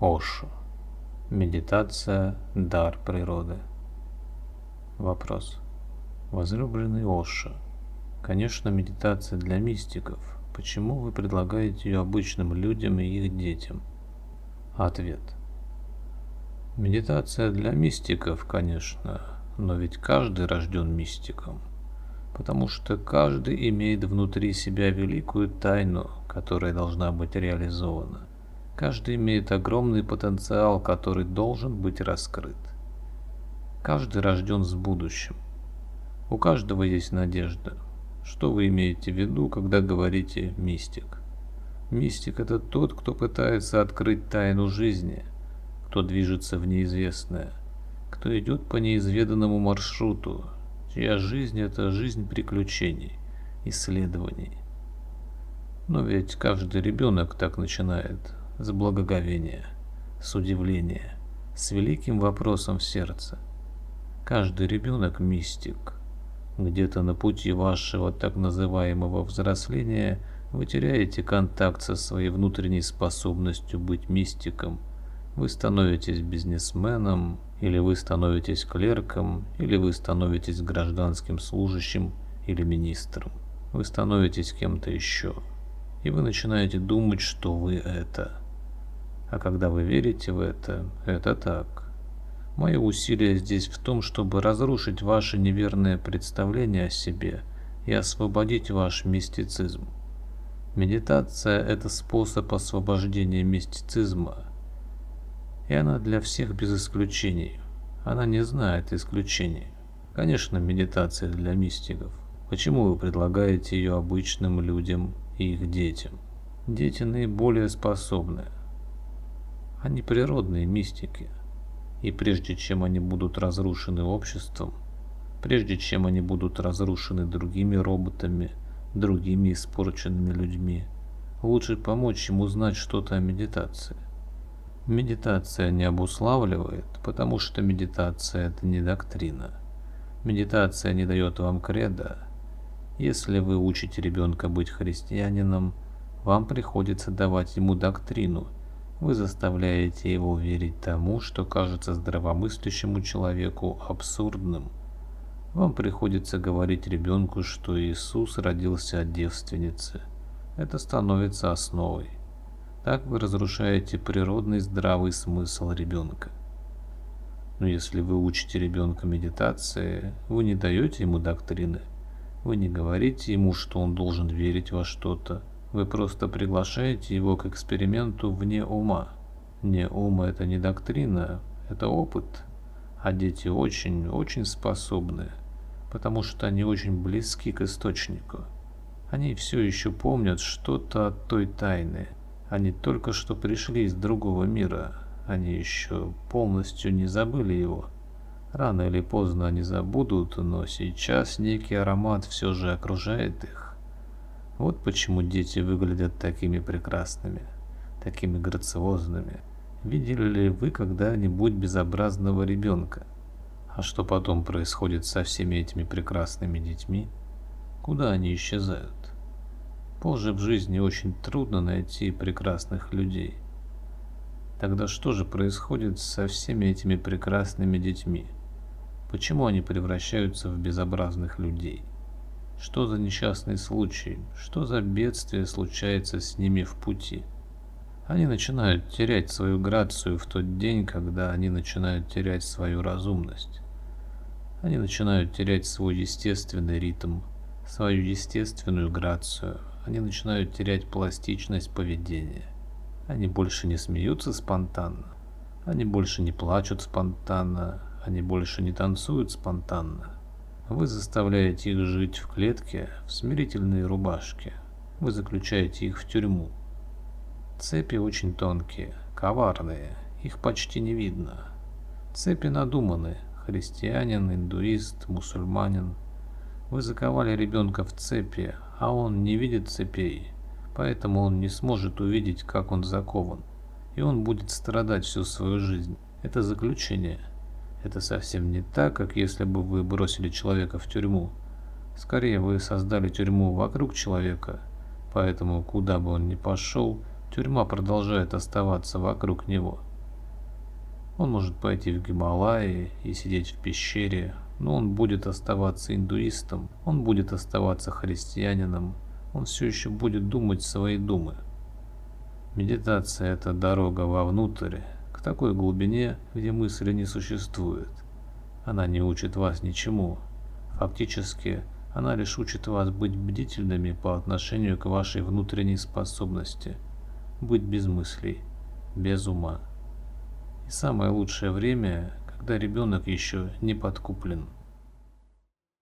Ошо. Медитация – дар природы. Вопрос. Возлюбленный Ошо. Конечно, медитация для мистиков. Почему вы предлагаете ее обычным людям и их детям? Ответ. Медитация для мистиков, конечно, но ведь каждый рожден мистиком, потому что каждый имеет внутри себя великую тайну, которая должна быть реализована. Каждый имеет огромный потенциал, который должен быть раскрыт. Каждый рожден с будущим. У каждого есть надежда. Что вы имеете в виду, когда говорите «мистик»? Мистик – это тот, кто пытается открыть тайну жизни, кто движется в неизвестное, кто идет по неизведанному маршруту, чья жизнь – это жизнь приключений, исследований. Но ведь каждый ребенок так начинает, с благоговения, с удивления, с великим вопросом в сердце. Каждый ребенок – мистик – где-то на пути вашего так называемого взросления вы теряете контакт со своей внутренней способностью быть мистиком. Вы становитесь бизнесменом, или вы становитесь клерком, или вы становитесь гражданским служащим или министром. Вы становитесь кем-то еще. И вы начинаете думать, что вы это. А когда вы верите в это, это так. Мое усилие здесь в том, чтобы разрушить ваше неверное представление о себе и освободить ваш мистицизм. Медитация – это способ освобождения мистицизма, и она для всех без исключений. Она не знает исключений. Конечно, медитация для мистиков. Почему вы предлагаете ее обычным людям и их детям? Дети наиболее способны. Они природные мистики – и прежде чем они будут разрушены обществом, прежде чем они будут разрушены другими роботами, другими испорченными людьми, лучше помочь им узнать что-то о медитации. Медитация не обуславливает, потому что медитация это не доктрина. Медитация не дает вам кредо. Если вы учите ребенка быть христианином, вам приходится давать ему доктрину – вы заставляете его верить тому, что кажется здравомыслящему человеку абсурдным. Вам приходится говорить ребенку, что Иисус родился от девственницы. Это становится основой. Так вы разрушаете природный здравый смысл ребенка. Но если вы учите ребенка медитации, вы не даете ему доктрины. Вы не говорите ему, что он должен верить во что-то, вы просто приглашаете его к эксперименту вне ума. Не ум это не доктрина, это опыт. А дети очень, очень способны, потому что они очень близки к источнику. Они все еще помнят что-то от той тайны. Они только что пришли из другого мира. Они еще полностью не забыли его. Рано или поздно они забудут, но сейчас некий аромат все же окружает их. Вот почему дети выглядят такими прекрасными, такими грациозными. Видели ли вы когда-нибудь безобразного ребенка? А что потом происходит со всеми этими прекрасными детьми? Куда они исчезают? Позже в жизни очень трудно найти прекрасных людей. Тогда что же происходит со всеми этими прекрасными детьми? Почему они превращаются в безобразных людей? Что за несчастный случай? Что за бедствие случается с ними в пути? Они начинают терять свою грацию в тот день, когда они начинают терять свою разумность. Они начинают терять свой естественный ритм, свою естественную грацию. Они начинают терять пластичность поведения. Они больше не смеются спонтанно. Они больше не плачут спонтанно. Они больше не танцуют спонтанно. Вы заставляете их жить в клетке в смирительной рубашке. Вы заключаете их в тюрьму. Цепи очень тонкие, коварные, их почти не видно. Цепи надуманы. Христианин, индуист, мусульманин. Вы заковали ребенка в цепи, а он не видит цепей, поэтому он не сможет увидеть, как он закован. И он будет страдать всю свою жизнь. Это заключение – это совсем не так, как если бы вы бросили человека в тюрьму. Скорее, вы создали тюрьму вокруг человека, поэтому куда бы он ни пошел, тюрьма продолжает оставаться вокруг него. Он может пойти в Гималаи и сидеть в пещере, но он будет оставаться индуистом, он будет оставаться христианином, он все еще будет думать свои думы. Медитация – это дорога вовнутрь, к такой глубине, где мысли не существует. Она не учит вас ничему. Фактически, она лишь учит вас быть бдительными по отношению к вашей внутренней способности, быть без мыслей, без ума. И самое лучшее время, когда ребенок еще не подкуплен.